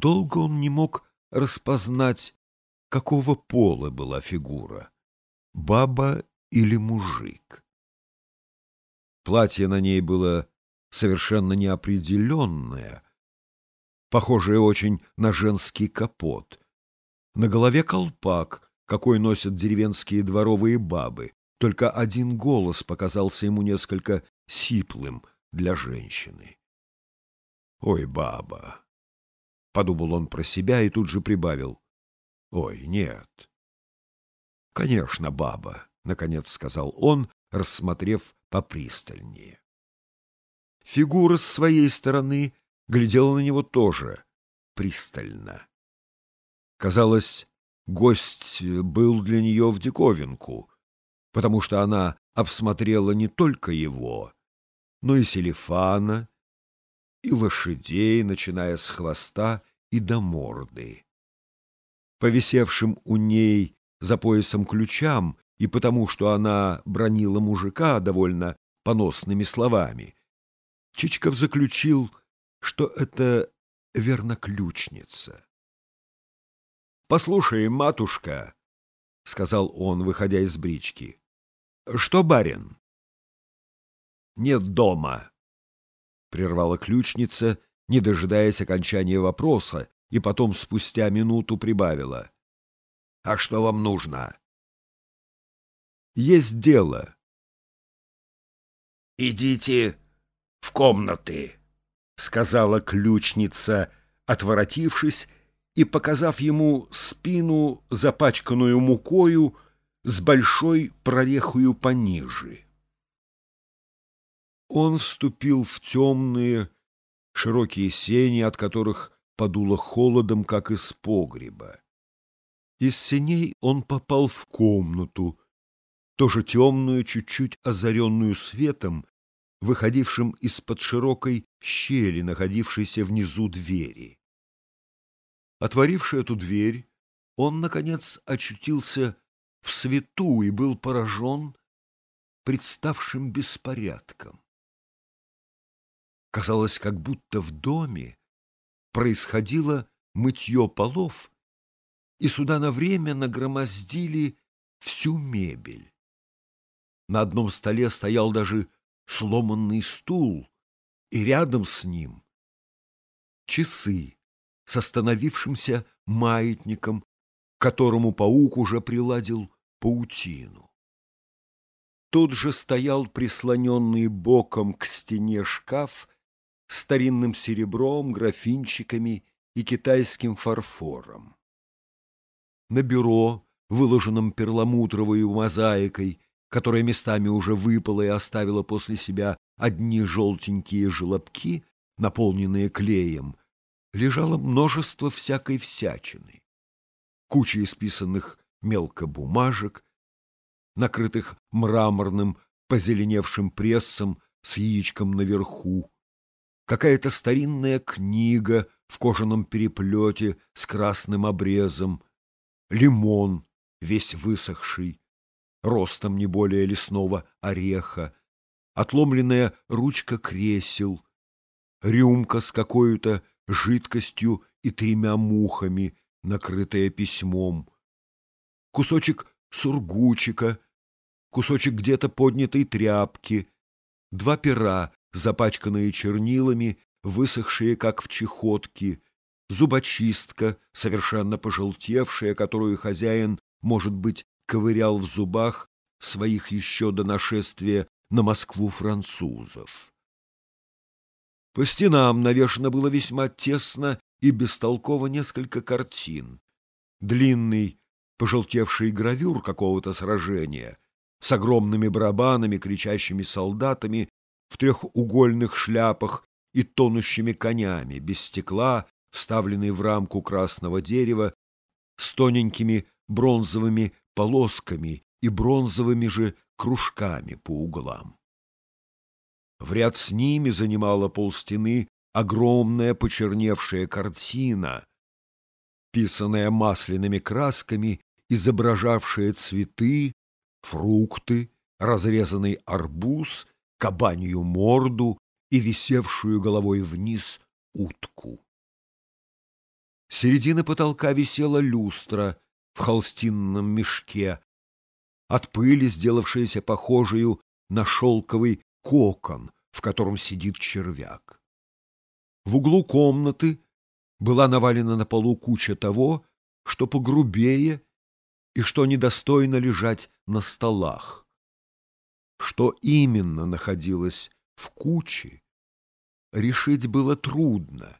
Долго он не мог распознать, какого пола была фигура — баба или мужик. Платье на ней было совершенно неопределенное, похожее очень на женский капот. На голове колпак, какой носят деревенские дворовые бабы, только один голос показался ему несколько сиплым для женщины. «Ой, баба!» — подумал он про себя и тут же прибавил. «Ой, нет». «Конечно, баба», — наконец сказал он, рассмотрев попристальнее. Фигура с своей стороны глядела на него тоже пристально. Казалось, гость был для нее в диковинку, потому что она обсмотрела не только его, но и Селифана, и лошадей, начиная с хвоста и до морды. Повисевшим у ней за поясом ключам и потому, что она бронила мужика довольно поносными словами, Чичков заключил, что это верно ключница. «Послушай, матушка», — сказал он, выходя из брички, — «что барин?» «Нет дома», — прервала ключница, не дожидаясь окончания вопроса, и потом спустя минуту прибавила. — А что вам нужно? — Есть дело. — Идите в комнаты, — сказала ключница, отворотившись и показав ему спину, запачканную мукою, с большой прорехою пониже. Он вступил в темные, широкие сени, от которых подуло холодом, как из погреба. Из сеней он попал в комнату, тоже темную, чуть-чуть озаренную светом, выходившим из-под широкой щели, находившейся внизу двери. Отворивший эту дверь, он, наконец, очутился в свету и был поражен представшим беспорядком. Казалось, как будто в доме происходило мытье полов, и сюда на время нагромоздили всю мебель. На одном столе стоял даже сломанный стул, и рядом с ним часы с остановившимся маятником, которому паук уже приладил паутину. Тут же стоял прислоненный боком к стене шкаф старинным серебром, графинчиками и китайским фарфором. На бюро, выложенном перламутровой мозаикой, которая местами уже выпала и оставила после себя одни желтенькие желобки, наполненные клеем, лежало множество всякой всячины. Куча исписанных мелко бумажек, накрытых мраморным позеленевшим прессом с яичком наверху, какая-то старинная книга в кожаном переплете с красным обрезом, лимон, весь высохший, ростом не более лесного ореха, отломленная ручка кресел, рюмка с какой-то жидкостью и тремя мухами, накрытая письмом, кусочек сургучика, кусочек где-то поднятой тряпки, два пера запачканные чернилами, высохшие, как в чехотке, зубочистка, совершенно пожелтевшая, которую хозяин, может быть, ковырял в зубах своих еще до нашествия на Москву французов. По стенам навешано было весьма тесно и бестолково несколько картин. Длинный, пожелтевший гравюр какого-то сражения с огромными барабанами, кричащими солдатами в трехугольных шляпах и тонущими конями, без стекла, вставленный в рамку красного дерева, с тоненькими бронзовыми полосками и бронзовыми же кружками по углам. В ряд с ними занимала полстены огромная почерневшая картина, писанная масляными красками, изображавшая цветы, фрукты, разрезанный арбуз кабанью морду и висевшую головой вниз утку. середины потолка висела люстра в холстинном мешке, от пыли сделавшаяся похожую на шелковый кокон, в котором сидит червяк. В углу комнаты была навалена на полу куча того, что погрубее и что недостойно лежать на столах. Что именно находилось в куче, решить было трудно,